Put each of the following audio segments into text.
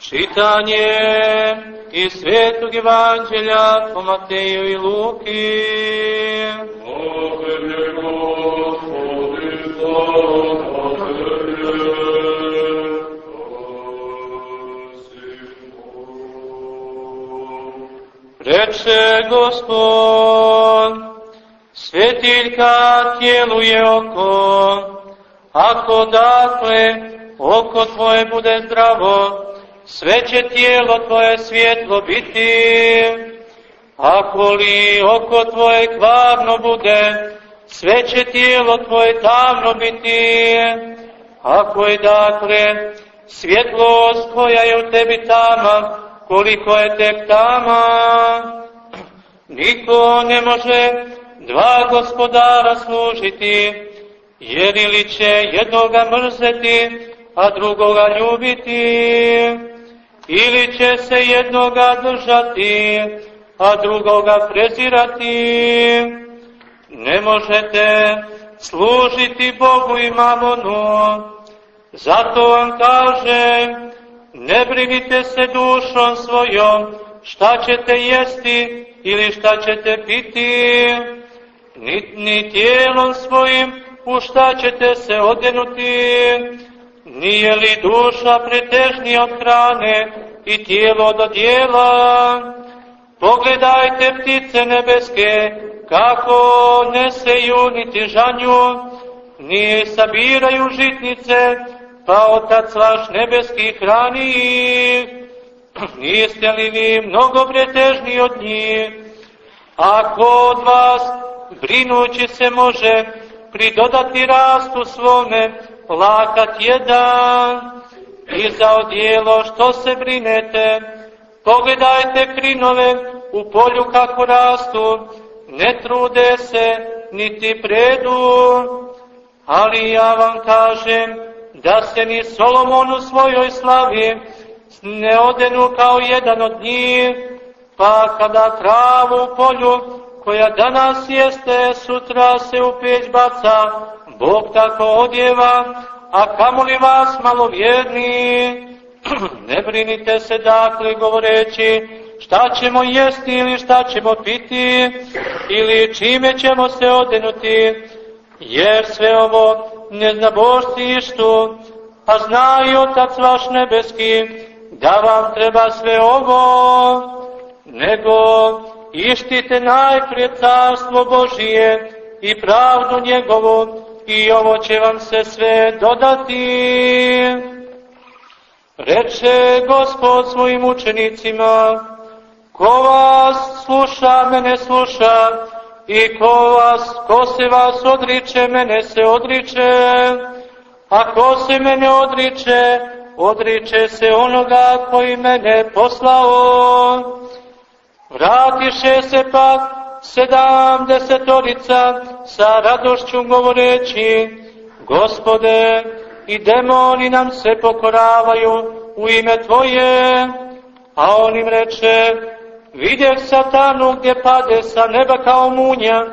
Čitanje iz Svetog Evanđelja po Mateju i Luki. Tebi, Gospodi, slava Tebi. Reče Gospod, svetiljka tijelu je oko, ako dakle oko tvoje bude zdravo, sve će tijelo tvoje svjetlo biti. Ako li oko tvoje kvarno bude, sve će tijelo tvoje tamno biti. Ako je dakle svjetlost koja je u tebi tama, koliko je tek tama, niko ne može dva gospodara služiti, jer ili će jednoga mrzeti, a drugoga ljubiti ili će se jednoga držati, a drugoga prezirati. Ne možete služiti Bogu i mamonu, zato vam kažem, ne brinite se dušom svojom, šta ćete jesti ili šta ćete piti, ni, ni tijelom svojim u šta ćete se odjenuti, Nije li duša pretežnija od hrane i tijelo do dijela? Pogledajte ptice nebeske, kako ne seju niti žanju, ni sabiraju žitnice, pa otac vaš nebeski hrani ih. Niste li vi mnogo pretežni od njih? Ako od vas brinući se može pridodati rastu svome, lakat jedan i za odijelo što se brinete. Pogledajte krinove u polju kako rastu, ne trude se niti predu, ali ja vam kažem da se ni Solomon u svojoj slavi ne odenu kao jedan od njih, pa kada travu u polju koja danas jeste, sutra se u peć baca, Bog tako odjeva, a kamo li vas malovjerni? ne brinite se dakle govoreći šta ćemo jesti ili šta ćemo piti ili čime ćemo se odenuti, jer sve ovo ne zna Božci ištu, a zna i Otac vaš nebeski da vam treba sve ovo, nego ištite najprije carstvo Božije i pravdu njegovu i ovo će vam se sve dodati. Reče Gospod svojim učenicima, ko vas sluša, mene sluša, i ko, vas, ko se vas odriče, mene se odriče, a ko se mene odriče, odriče se onoga koji mene poslao. Vratiše se pak sedam desetorica sa radošću govoreći, Gospode, i demoni nam se pokoravaju u ime Tvoje, a on im reče, vidjeh satanu gdje pade sa neba kao munja,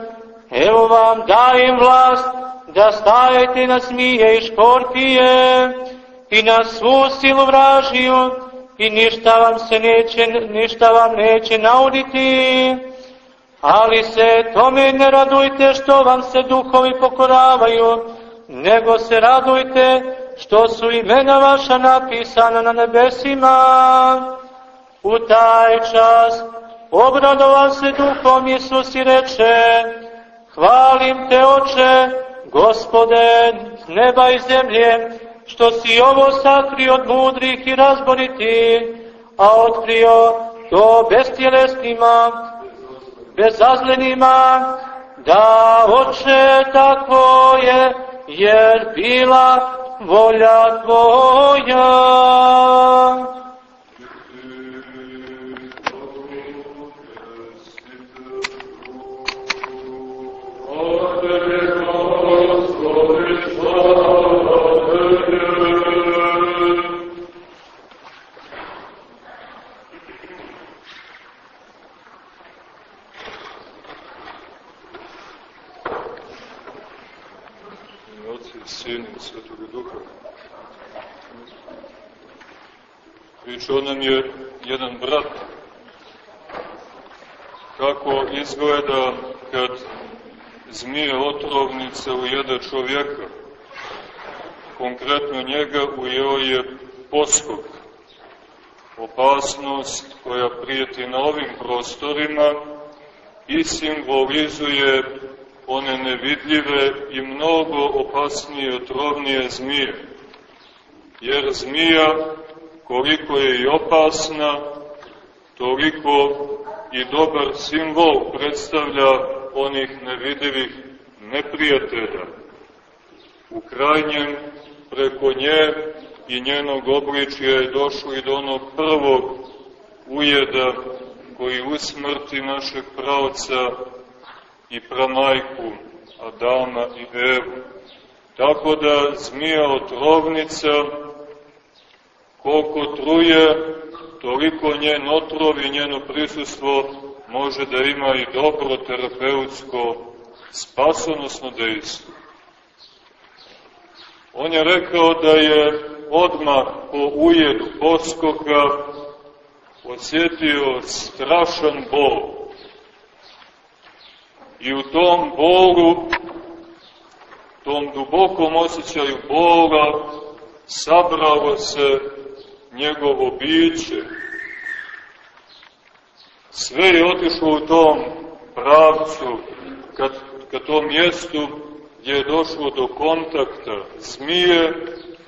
evo vam dajem vlast da stajete na smije i škorpije i na svu silu vražiju i ništa vam se neće, ništa vam neće nauditi ali se tome ne radujte što vam se duhovi pokoravaju, nego se radujte što su imena vaša napisana na nebesima. U taj čas obradova se duhom Isus i reče, hvalim te oče, gospode, neba i zemlje, što si ovo sakrio od mudrih i razboriti, a otkrio to bestjelesnima, bezazlenima, da oče tako je, jer bila volja Tvoja. Pričao nam je jedan brat kako izgleda kad zmije otrovnica ujede čovjeka. Konkretno njega ujeo je poskog. Opasnost koja prijeti na ovim prostorima i simbolizuje one nevidljive i mnogo opasnije otrovnije zmije. Jer zmija, koliko je i opasna, toliko i dobar simbol predstavlja onih nevidljivih neprijatelja. U krajnjem, preko nje i njenog obličja je došlo i do onog prvog ujeda koji usmrti našeg pravca i pramajku Adama i Evu. Tako da zmija otrovnica, koliko truje, toliko njen otrov i njeno prisustvo može da ima i dobro terapeutsko spasonosno dejstvo. On je rekao da je odmah po ujedu poskoka osjetio strašan bol. I u tom bolu, tom dubokom osjećaju bola, sabralo se njegovo biće. Sve je otišlo u tom pravcu, kad, ka tom mjestu gdje je došlo do kontakta zmije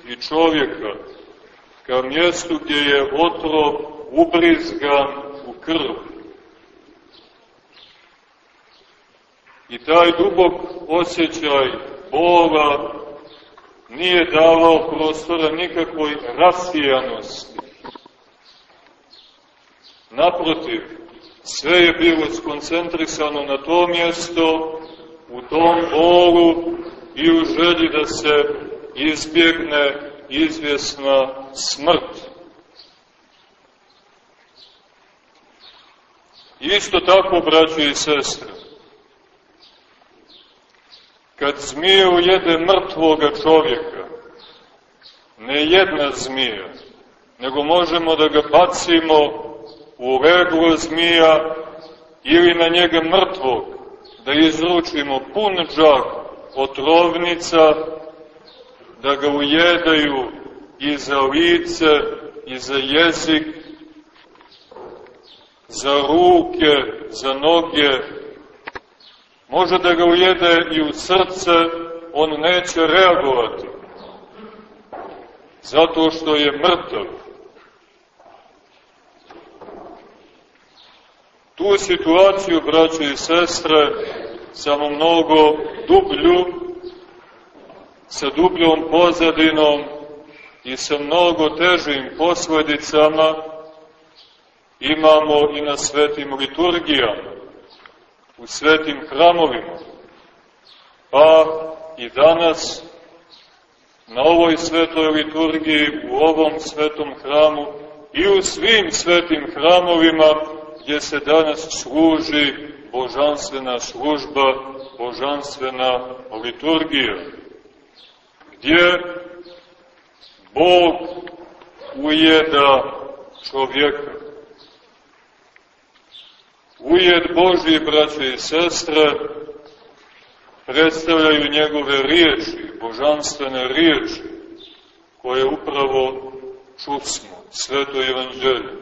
i čovjeka, ka mjestu gdje je otrov ubrizgan u krv. I taj dubok osjećaj bola nije davao prostora nikakvoj rasijanosti. Naprotiv, sve je bilo skoncentrisano na to mjesto, u tom bolu i u želji da se izbjegne izvjesna smrt. Isto tako, braćo i sestre, kad zmije ujede mrtvoga čovjeka, ne jedna zmija, nego možemo da ga bacimo u reglo zmija ili na njega mrtvog, da izručimo pun džak otrovnica, da ga ujedaju i za lice, i za jezik, za ruke, za noge, može da ga ujede i u srce, on neće reagovati. Zato što je mrtav. Tu situaciju, braće i sestre, samo mnogo dublju, sa dubljom pozadinom i sa mnogo težim posledicama imamo i na svetim liturgijama u svetim hramovima, pa i danas na ovoj svetoj liturgiji, u ovom svetom hramu i u svim svetim hramovima gdje se danas služi božanstvena služba, božanstvena liturgija, gdje Bog ujeda čovjeka, Ujed Boži, braće i sestre, predstavljaju njegove riječi, božanstvene riječi, koje upravo čusmo, sveto evanđelje.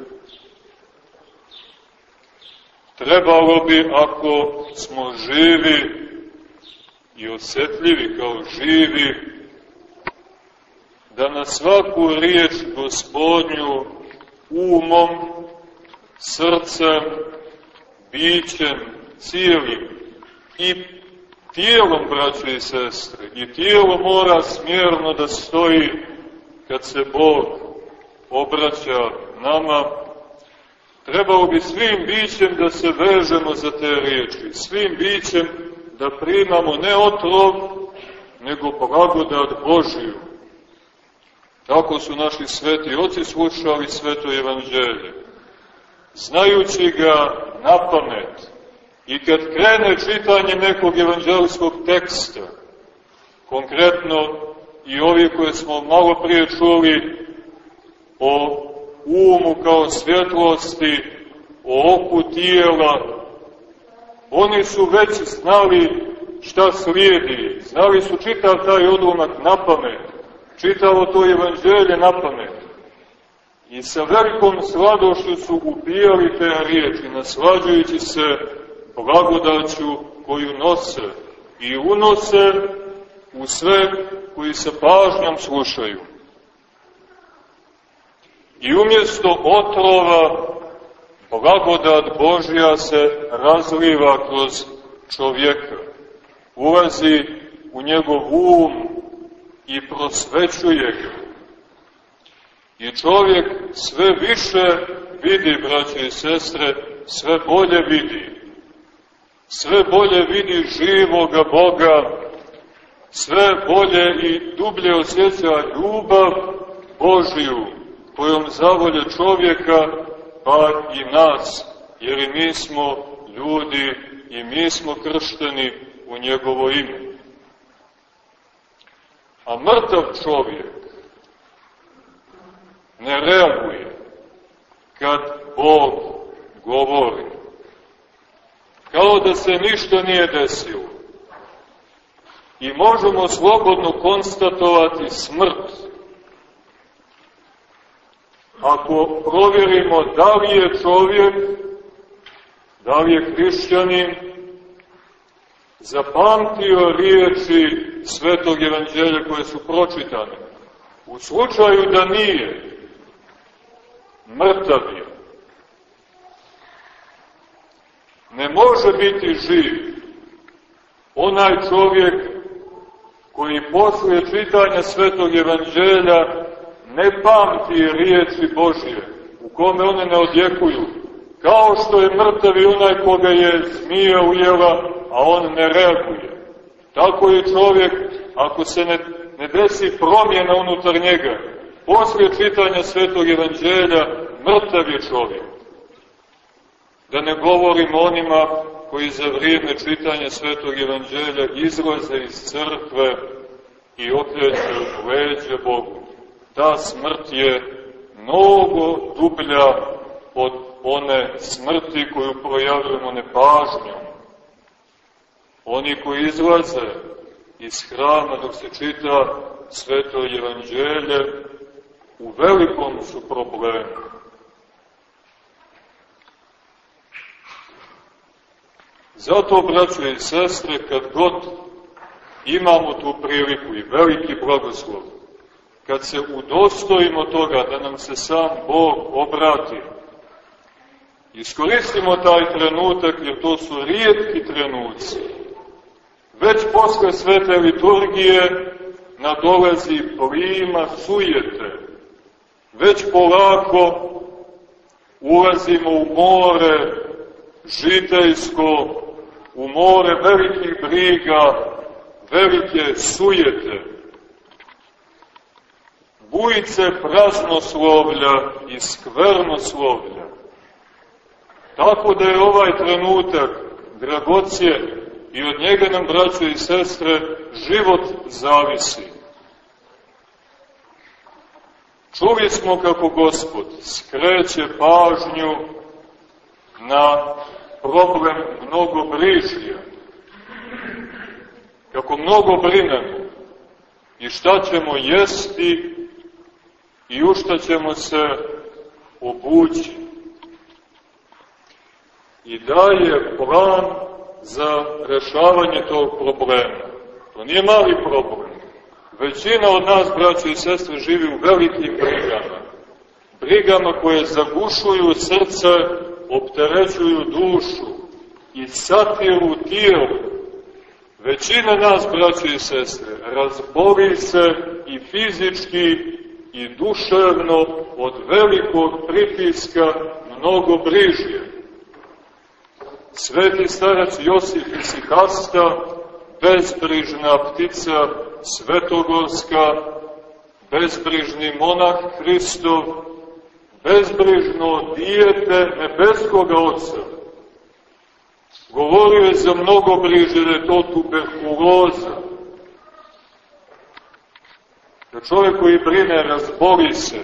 Trebalo bi, ako smo živi i osjetljivi kao živi, da na svaku riječ gospodnju umom, srcem, bićem cijelim i tijelom, braće i sestre, i tijelo mora smjerno da stoji kad se Bog obraća nama, trebalo bi svim bićem da se vežemo za te riječi, svim bićem da primamo ne otrov, nego blagodat Božiju. Tako su naši sveti oci slušali sveto evanđelje. Znajući ga na pamet i kad krene čitanje nekog evanđelskog teksta, konkretno i ovi koje smo malo prije čuli o umu kao svjetlosti, o oku tijela. Oni su već znali šta slijedi, znali su čitav taj odlomak na pamet, čitavo to evanđelje na pamet. I sa velikom sladošću su upijali te riječi, naslađujući se blagodaću koju nose i unose u sve koji se pažnjom slušaju. I umjesto otrova, blagodat Božja se razliva kroz čovjeka, ulazi u njegov um i prosvećuje ga. I čovjek sve više vidi, braće i sestre, sve bolje vidi. Sve bolje vidi živoga Boga, sve bolje i dublje osjeća ljubav Božiju, kojom zavolje čovjeka, pa i nas, jer i mi smo ljudi i mi smo kršteni u njegovo ime. A mrtav čovjek ne reaguje kad Bog govori. Kao da se ništa nije desilo. I možemo slobodno konstatovati smrt. Ako provjerimo da li je čovjek, da li je hrišćanin, zapamtio riječi Svetog Evanđelja koje su pročitane. U slučaju da nije, mrtav je. Ne može biti živ onaj čovjek koji posle čitanja Svetog Evanđelja ne pamti riječi Božje, u kome one ne odjekuju, kao što je mrtav i onaj koga je smija ujela, a on ne reaguje. Tako je čovjek, ako se ne, ne desi promjena unutar njega, Poslije čitanja Svetog Evanđelja, mrtav je čovjek. Da ne govorim onima koji za vrijeme čitanja Svetog Evanđelja izlaze iz crkve i okreću leđe Bogu. Ta smrt je mnogo dublja od one smrti koju projavljamo nepažnjom. Oni koji izlaze iz hrama dok se čita Sveto Evanđelje, u velikom su problemu. Zato, braćo i sestre, kad god imamo tu priliku i veliki blagoslov, kad se udostojimo toga da nam se sam Bog obrati, iskoristimo taj trenutak, jer to su rijetki trenuci. Već posle svete liturgije nadolazi plima sujete, već polako ulazimo u more žitejsko, u more velikih briga, velike sujete, bujice praznoslovlja i skvernoslovlja. Tako da je ovaj trenutak dragocijen i od njega nam, braćo i sestre, život zavisi. Čuli smo kako Gospod skreće pažnju na problem mnogo bližnja. Kako mnogo brinemo i šta ćemo jesti i u šta ćemo se obući. I daje plan za rešavanje tog problema. To nije mali problem. Većina od nas, braći i sestre, živi u velikim brigama. Brigama koje zagušuju srce, opterećuju dušu i satiru tijelu. Većina nas, braći i sestre, razbori se i fizički i duševno od velikog pritiska mnogo bližje. Sveti starac Josif Isikasta, bezbrižna ptica, svetogorska, bezbrižni monah Hristov, bezbrižno dijete nebeskoga Otca. Govorio je za mnogo bliže da je to tuberkuloza. Da čovjek koji brine razboli se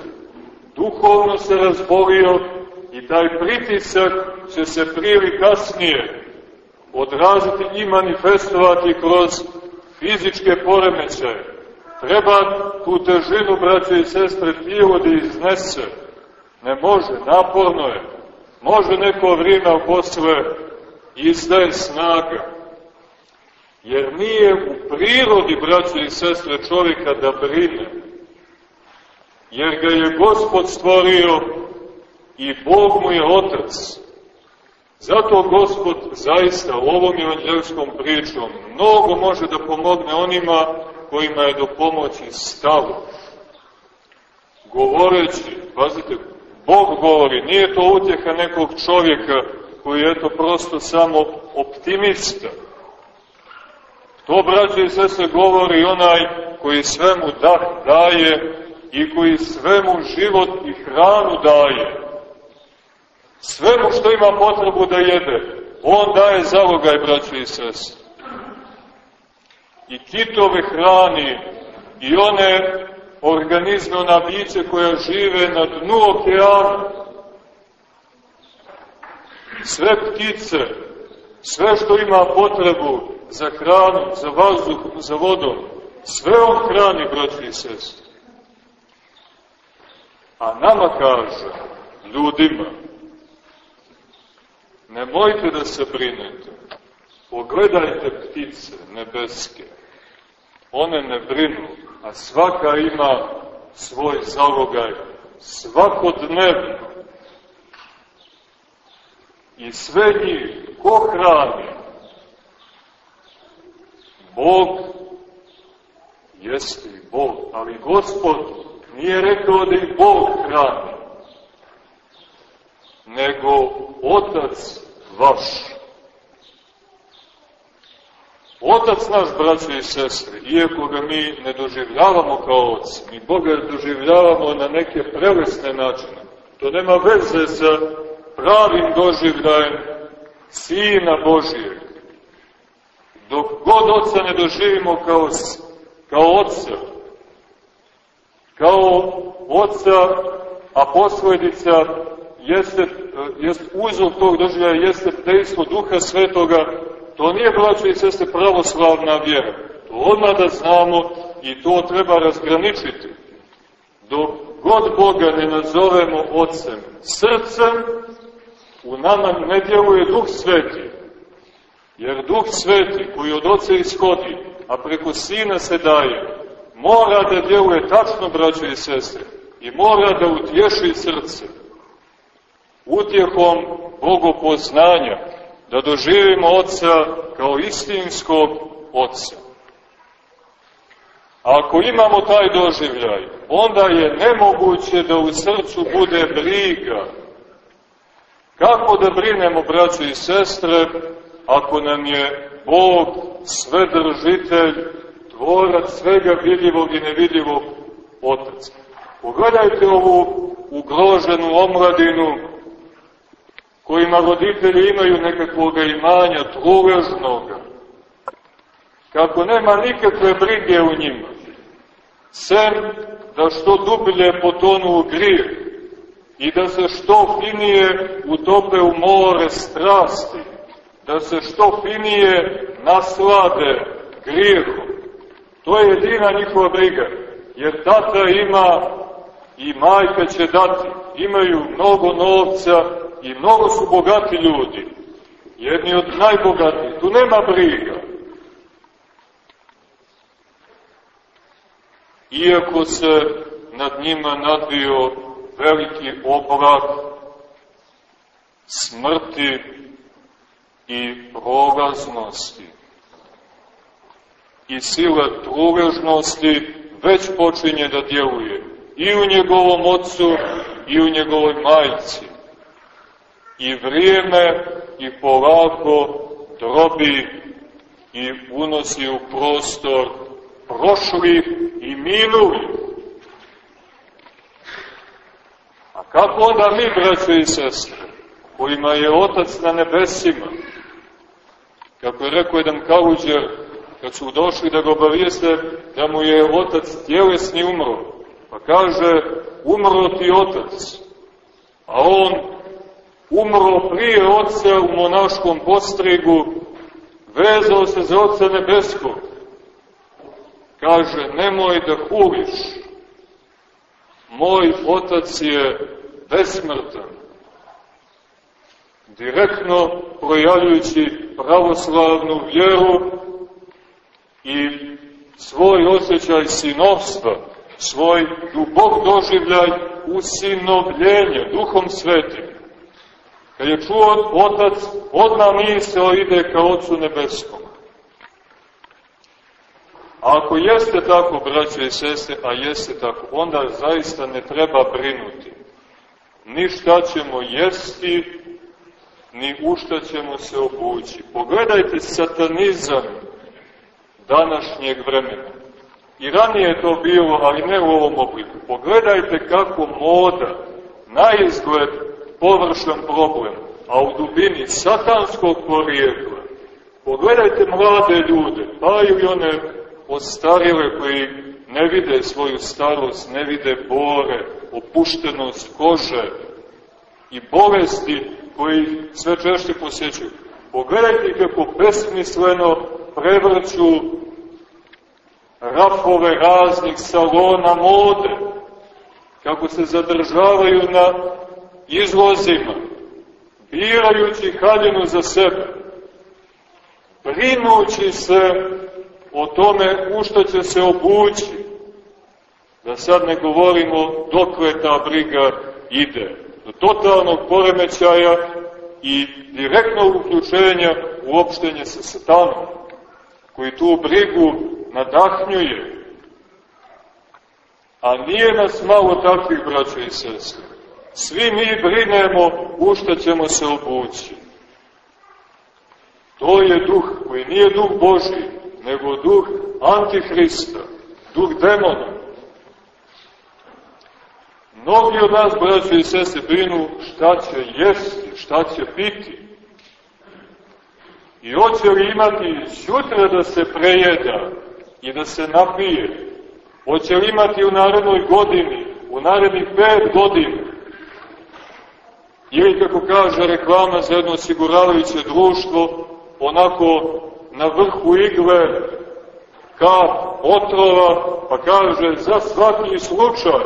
duhovno se razbolio i taj pritisak će se prije kasnije odraziti i manifestovati kroz fizičke poremećaje. Treba tu težinu, braće i sestre, tijelo da iznese. Ne može, naporno je. Može neko vrijeme, posle izdaje snaga. Jer nije u prirodi, braće i sestre, čovjeka da brine. Jer ga je Gospod stvorio i Bog mu je Otac. Zato Gospod zaista ovom evanđelskom pričom mnogo može da pomogne onima kojima je do pomoći stalo. Govoreći, pazite, Bog govori, nije to utjeha nekog čovjeka koji je to prosto samo optimista. To, braće i sese, govori onaj koji svemu dah daje i koji svemu život i hranu daje. Svemu što ima potrebu da jede, on daje zalogaj, braće i sese. I kitove hrani i one organizme, ona biće koja žive na dnu okeana. Sve ptice, sve što ima potrebu za hranu, za vazduh, za vodom, sve on hrani, braći i sestri. A nama kaže, ljudima, nemojte da se brinete, pogledajte ptice nebeske, one ne brinu, a svaka ima svoj zalogaj, svakodnevno. I sve njih, ko hrani? Bog jeste i Bog, ali Gospod nije rekao da ih Bog hrani, nego Otac vaš. Otac naš, braćo i sestre, iako ga mi ne doživljavamo kao oc, mi Boga doživljavamo na neke prelesne načine. To nema veze sa pravim doživljajem Sina Božijeg. Dok god oca ne doživimo kao, kao oca, kao oca, a posledica jeste, jeste uzor tog doživljaja jeste dejstvo Duha Svetoga To nije, braćo i sestre, pravoslavna vjera. To odmah da znamo i to treba razgraničiti. Dok god Boga ne nazovemo Otcem srcem, u nama ne djeluje Duh Sveti. Jer Duh Sveti koji od Oca ishodi, a preko Sina se daje, mora da djeluje tačno, braćo i sestre, i mora da utješi srce. Utjehom bogopoznanja, da doživimo Otca kao istinskog Otca. A ako imamo taj doživljaj, onda je nemoguće da u srcu bude briga. Kako da brinemo, braće i sestre, ako nam je Bog svedržitelj, tvorac svega vidljivog i nevidljivog Otac? Pogledajte ovu ugroženu omladinu kojima roditelji imaju nekakvog imanja truležnoga, kako nema nikakve brige u njima, sem da što dublje potonu u grijeh i da se što finije utope u more strasti, da se što finije naslade grijehom. To je jedina njihova briga, jer tata ima i majka će dati, imaju mnogo novca, i mnogo su bogati ljudi, jedni od najbogatijih, tu nema briga. Iako se nad njima nadvio veliki obrak smrti i prolaznosti. I sila truležnosti već počinje da djeluje i u njegovom ocu i u njegovoj majci i vrijeme i polako drobi i unosi u prostor prošli i minuli. A kako onda mi, braće i sestre, kojima je Otac na nebesima, kako je rekao jedan kaluđer, kad su došli da ga obavijeste da mu je Otac tjelesni umro, pa kaže, umro ti otac, a on umro prije oca u monaškom postrigu, vezao se za oca nebeskog. Kaže, nemoj da huliš, moj otac je besmrtan. Direktno projavljujući pravoslavnu vjeru i svoj osjećaj sinovstva, svoj dubok doživljaj usinovljenja duhom svetim. Kad je čuo otac, odmah misao ide ka Otcu Nebeskom. A ako jeste tako, braće i sestre, a jeste tako, onda zaista ne treba brinuti. Ni šta ćemo jesti, ni u šta ćemo se obući. Pogledajte satanizam današnjeg vremena. I ranije je to bilo, ali ne u ovom obliku. Pogledajte kako moda, na izgled, površan problem, a u dubini satanskog porijekla. Pogledajte mlade ljude, pa i one ostarile koji ne vide svoju starost, ne vide bore, opuštenost kože i bolesti koji sve češće posjećaju. Pogledajte kako besmisleno prevrću rafove raznih salona mode, kako se zadržavaju na izlozima, birajući haljinu za sebe, brinući se o tome u što će se obući, da sad ne govorimo dokle ta briga ide, do totalnog poremećaja i direktnog uključenja u opštenje sa satanom, koji tu brigu nadahnjuje. A nije nas malo takvih braća i sestre. Svi mi brinemo u što ćemo se obući. To je duh koji nije duh Boži, nego duh Antihrista, duh demona. Mnogi od nas, braće i sese, brinu šta će jesti, šta će piti. I hoće li imati sutra da se prejeda i da se napije? Hoće li imati u narednoj godini, u narednih pet godina? Ili, kako kaže reklama za jedno osiguravajuće društvo, onako na vrhu igle, kap otrova, pa kaže za svaki slučaj.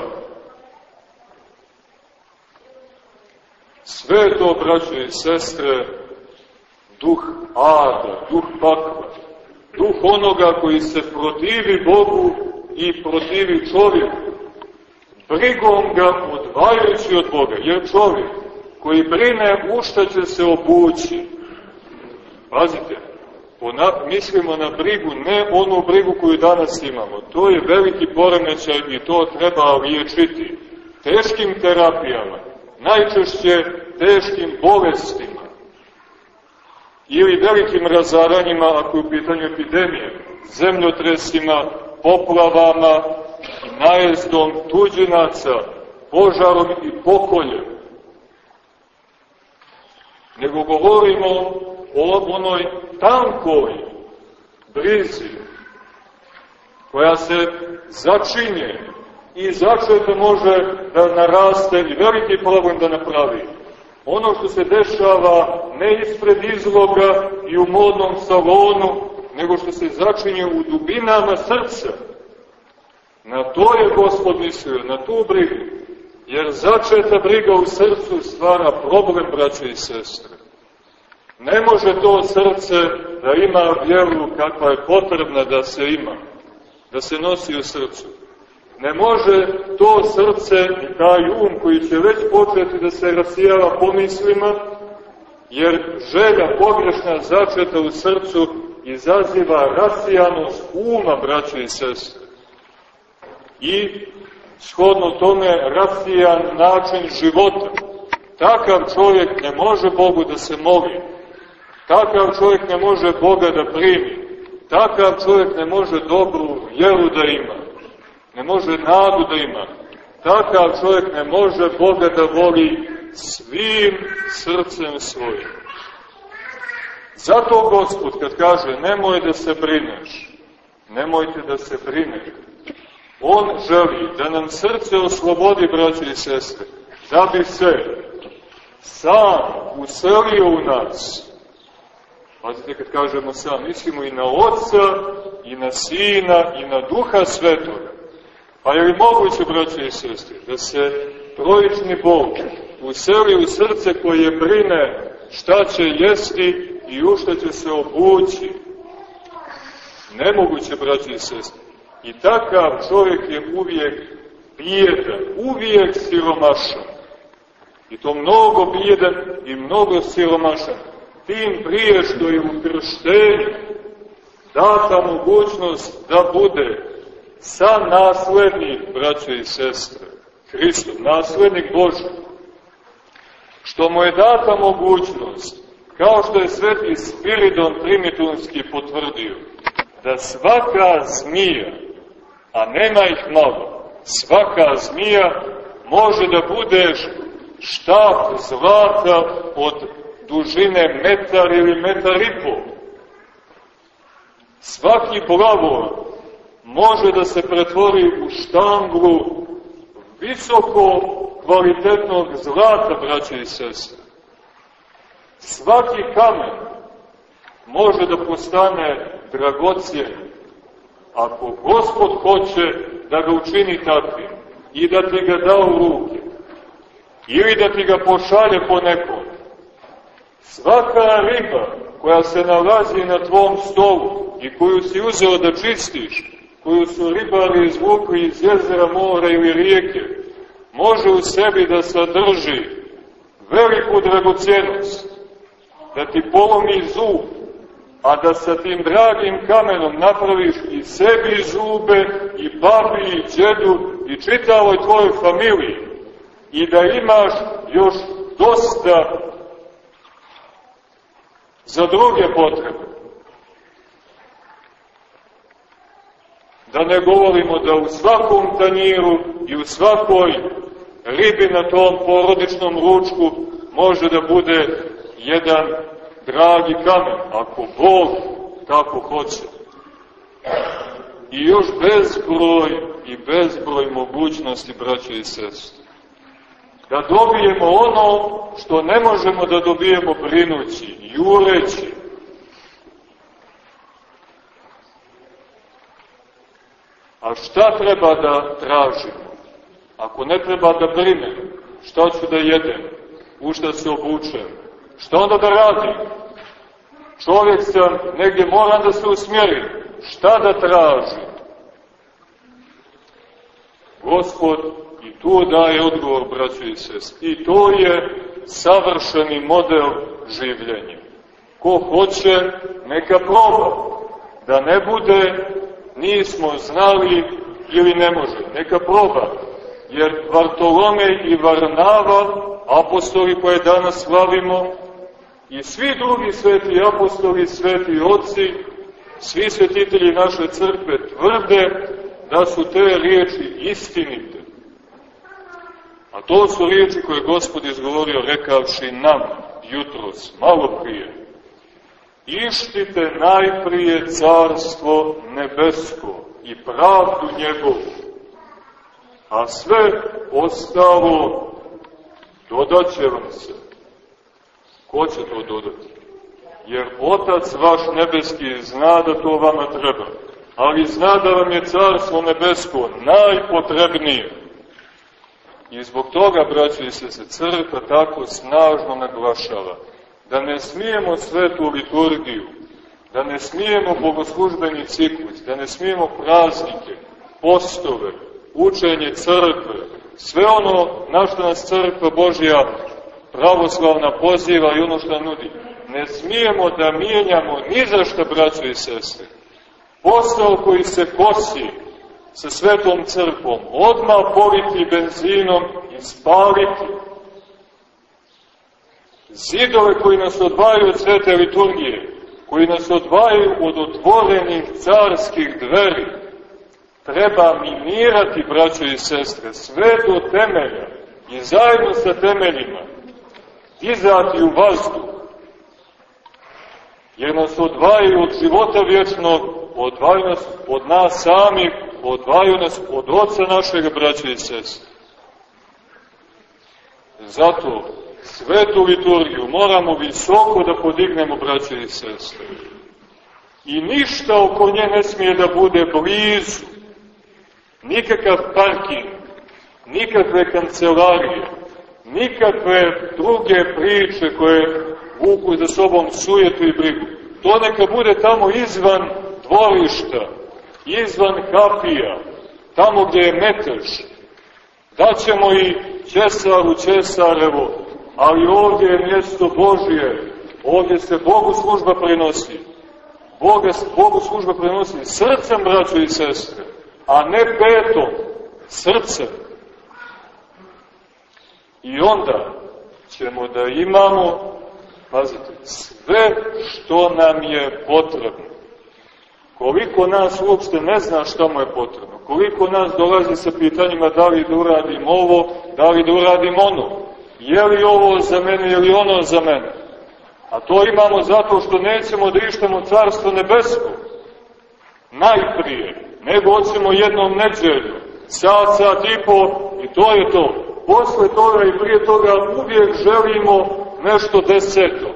Sve to, braće i sestre, duh ada, duh pakva, duh onoga koji se protivi Bogu i protivi čovjeku, brigom ga odvajajući od Boga, jer čovjek koji brine u šta će se obući, pazite, ona, mislimo na brigu, ne onu brigu koju danas imamo, to je veliki poremećaj i to treba liječiti teškim terapijama, najčešće teškim bolestima, ili velikim razaranjima, ako je u pitanju epidemije, zemljotresima, poplavama, najezdom tuđinaca, požarom i pokoljem. Nego govorimo o onoj tankoj brizi koja se začinje i začeto može da naraste i veliki problem da napravi ono što se dešava ne ispred izloga i u modnom salonu, nego što se začinje u dubinama srca. Na to je Gospod mislio, na tu brigu. Jer začeta briga u srcu stvara problem, braće i sestre. Ne može to srce da ima vjeru kakva je potrebna da se ima, da se nosi u srcu. Ne može to srce i taj um koji će već početi da se rasijava pomislima, jer želja pogrešna začeta u srcu izaziva rasijanost uma, braće i sestre. I shodno tome rasijan način života. Takav čovjek ne može Bogu da se moli. Takav čovjek ne može Boga da primi. Takav čovjek ne može dobru vjeru da ima ne može nadu da ima. Takav čovjek ne može Boga da voli svim srcem svojim. Zato Gospod kad kaže nemoj da se brineš, nemojte da se brinete. On želi da nam srce oslobodi, braće i sestre, da bi se sam uselio u nas. Pazite kad kažemo sam, mislimo i na Otca, i na Sina, i na Duha Svetoga. Pa je li moguće, braće i sestre, da se trojični Bog useli u srce koje brine šta će jesti i u šta će se obući? Nemoguće, braće i sestre. I takav čovjek je uvijek bijedan, uvijek siromašan. I to mnogo bijedan i mnogo siromašan. Tim prije što je u krštenju data mogućnost da bude sa naslednik, braće i sestre, Hristom, naslednik Božji, što mu je data mogućnost, kao što je sveti Spiridon Primitunski potvrdio, da svaka zmija, a nema ih mnogo, svaka zmija može da bude štap zlata od dužine metar ili metar i pol. Svaki blavor može da se pretvori u štanglu visoko kvalitetnog zlata, braće i sestre. Svaki kamen može da postane dragocijen ako Gospod hoće da ga učini takvim i da ti ga da u ruke ili da ti ga pošalje po nekom. Svaka riba koja se nalazi na tvom stolu i koju si uzeo da čistiš, koju su ribari izvukli iz jezera, mora ili rijeke, može u sebi da sadrži veliku dragocjenost, da ti polomi zub, a da sa tim dragim kamenom napraviš i sebi zube, i babi, i džedu, i čitavoj tvojoj familiji, i da imaš još dosta za druge potrebe. Da ne govorimo da u svakom tanjiru i u svakoj ribi na tom porodičnom ručku može da bude jedan dragi kamen, ako Bog tako hoće. I još bezbroj i bezbroj mogućnosti, braće i sestre. Da dobijemo ono što ne možemo da dobijemo brinući, jureći, A šta treba da tražimo? Ako ne treba da brinem, šta ću da jedem? U šta se obučem? Šta onda da radim? Čovjek sam, negdje moram da se usmjerim. Šta da traži? Gospod i tu daje odgovor, braćo i sest. I to je savršeni model življenja. Ko hoće, neka proba. Da ne bude nismo znali ili ne može. Neka proba, jer Vartolome i Varnava, apostoli koje danas slavimo, i svi drugi sveti apostoli, sveti oci, svi svetitelji naše crkve tvrde da su te riječi istinite. A to su riječi koje Gospod izgovorio rekavši nam jutros, malo prije ištite najprije carstvo nebesko i pravdu njegovu, a sve ostalo dodaće vam se. Ko će to dodati? Jer Otac vaš nebeski zna da to vama treba, ali zna da vam je carstvo nebesko najpotrebnije. I zbog toga, braći se, se crkva tako snažno naglašava da ne smijemo svetu liturgiju, da ne smijemo bogoslužbeni ciklus, da ne smijemo praznike, postove, učenje crkve, sve ono na što nas crkva Božja pravoslavna poziva i ono što nudi. Ne smijemo da mijenjamo ni za šta, braćo i sestre. Posao koji se kosi sa svetom crkvom, odmah poviti benzinom i spaliti, zidove koji nas odvajaju od svete liturgije, koji nas odvajaju od otvorenih carskih dveri, treba minirati, braćo i sestre, sve do temelja i zajedno sa temeljima dizati u vazduh, jer nas odvajaju od života vječnog, odvajaju nas od nas samih odvaju nas od oca našeg braća i sestre. Zato svetu liturgiju moramo visoko da podignemo braće i sestre. I ništa oko nje ne smije da bude blizu. Nikakav parking, nikakve kancelarije, nikakve druge priče koje vuku za sobom sujetu i brigu. To neka bude tamo izvan dvorišta, izvan kafija, tamo gde je metež. Daćemo i Česaru Česarevo, ali ovdje je mjesto Božije, ovdje se Bogu služba prenosi. Boga, Bogu služba prenosi srcem, braćo i sestre, a ne petom, srcem. I onda ćemo da imamo, pazite, sve što nam je potrebno. Koliko nas uopšte ne zna šta mu je potrebno, koliko nas dolazi sa pitanjima da li da uradim ovo, da li da uradim ono, je li ovo za mene ili ono za mene. A to imamo zato što nećemo da ištemo carstvo nebesko, najprije, nego hoćemo jednom neđelju, sat, sat i po, i to je to. Posle toga i prije toga uvijek želimo nešto deseto.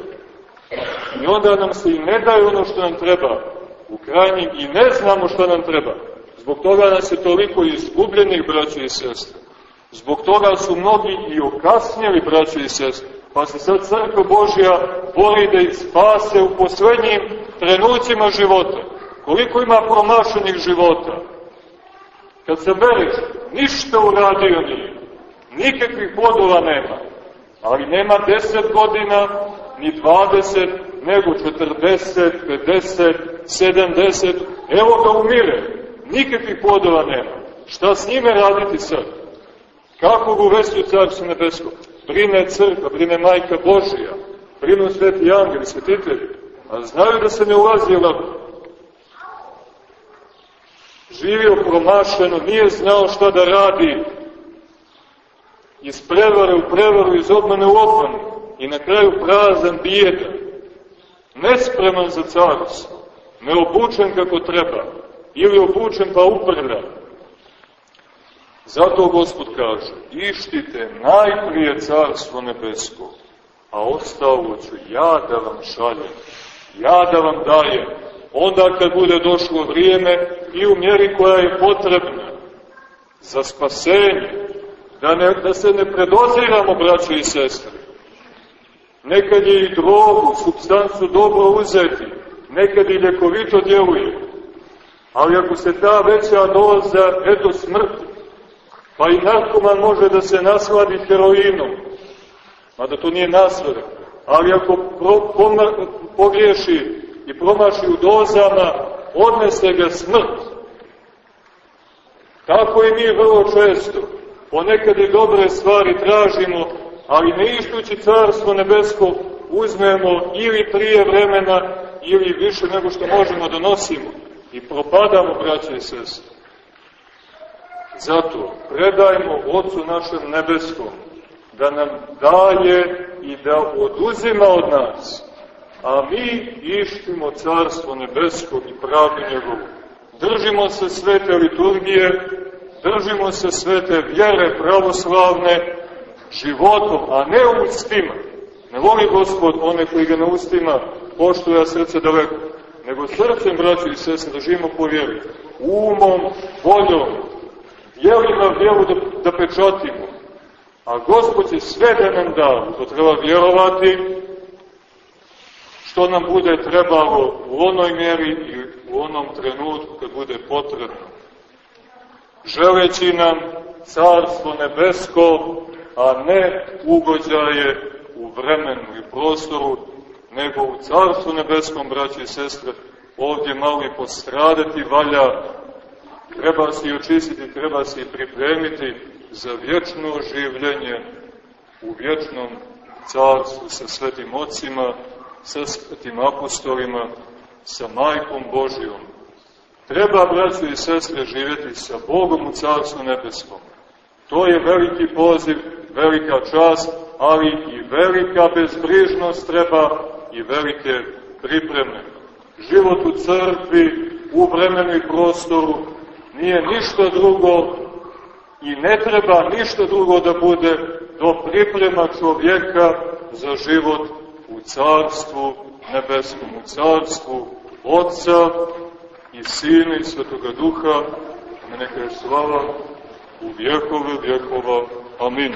I onda nam se i ne daje ono što nam treba, u krajnjim i ne znamo što nam treba. Zbog toga nas je toliko izgubljenih braća i sestre. Zbog toga su mnogi i okasnjeli braća i sestre. Pa se sad crkva Božja voli da ih spase u poslednjim trenucima života. Koliko ima promašenih života? Kad se bereš, ništa uradio nije. Nikakvih bodova nema. Ali nema 10 godina, ni 20, nego 40, 50, 70. Evo ga umire. Nikakvih bodova nema. Šta s njime raditi sad? Kako ga uvesti u Carstvo nebesko? Brine crkva, brine majka Božija, brinu sveti angeli, svetitelji. A znaju da se ne ulazi lako. Živio promašeno, nije znao šta da radi, iz prevare u prevaru, iz obmane u obmanu i na kraju prazan bijeda, nespreman za carstvo, neobučen kako treba, ili obučen pa uprljan. Zato Gospod kaže, ištite najprije carstvo nebesko, a ostalo ću ja da vam šaljem, ja da vam dajem, onda kad bude došlo vrijeme i u mjeri koja je potrebna za spasenje, da, ne, da se ne predoziramo, braćo i sestre. Nekad je i drogu, substancu dobro uzeti, nekad i ljekovito djeluje, ali ako se ta veća doza, eto smrti, pa i narkoman može da se nasladi heroinom, mada to nije naslada, ali ako pro, pomar, pogriješi i promaši u dozama, odnese ga smrt. Tako i mi vrlo često ponekad i dobre stvari tražimo, ali ne ištući carstvo nebesko uzmemo ili prije vremena ili više nego što možemo da nosimo i propadamo, braće i sestre. Zato predajmo Otcu našem nebeskom da nam daje i da oduzima od nas, a mi ištimo carstvo nebesko i pravdu njegovu. Držimo se svete liturgije, držimo se svete vjere pravoslavne životom, a ne ustima. Ne voli Gospod one koji ga na ustima poštuje, a srce daleko. Nego srcem, braći i sese, da živimo po vjeri. Umom, voljom, djelima vjeru da, da pečatimo. A Gospod će sve da nam da, to treba vjerovati, što nam bude trebalo u onoj mjeri i u onom trenutku kad bude potrebno želeći nam carstvo nebesko, a ne ugođaje u vremenu i prostoru, nego u carstvu nebeskom, braći i sestre, ovdje malo i postradati valja, treba se i očistiti, treba se i pripremiti za vječno življenje u vječnom carstvu sa svetim ocima, sa svetim apostolima, sa majkom Božijom, Treba, braćo i sestre, živjeti sa Bogom u Carstvu nebeskom. To je veliki poziv, velika čast, ali i velika bezbrižnost treba i velike pripreme. Život u crkvi, u vremenu i prostoru, nije ništa drugo i ne treba ništa drugo da bude do priprema čovjeka za život u carstvu nebeskom, u carstvu Otca i Sina i Svetoga Duha, neka je slava u vjekove vjekova. Amin.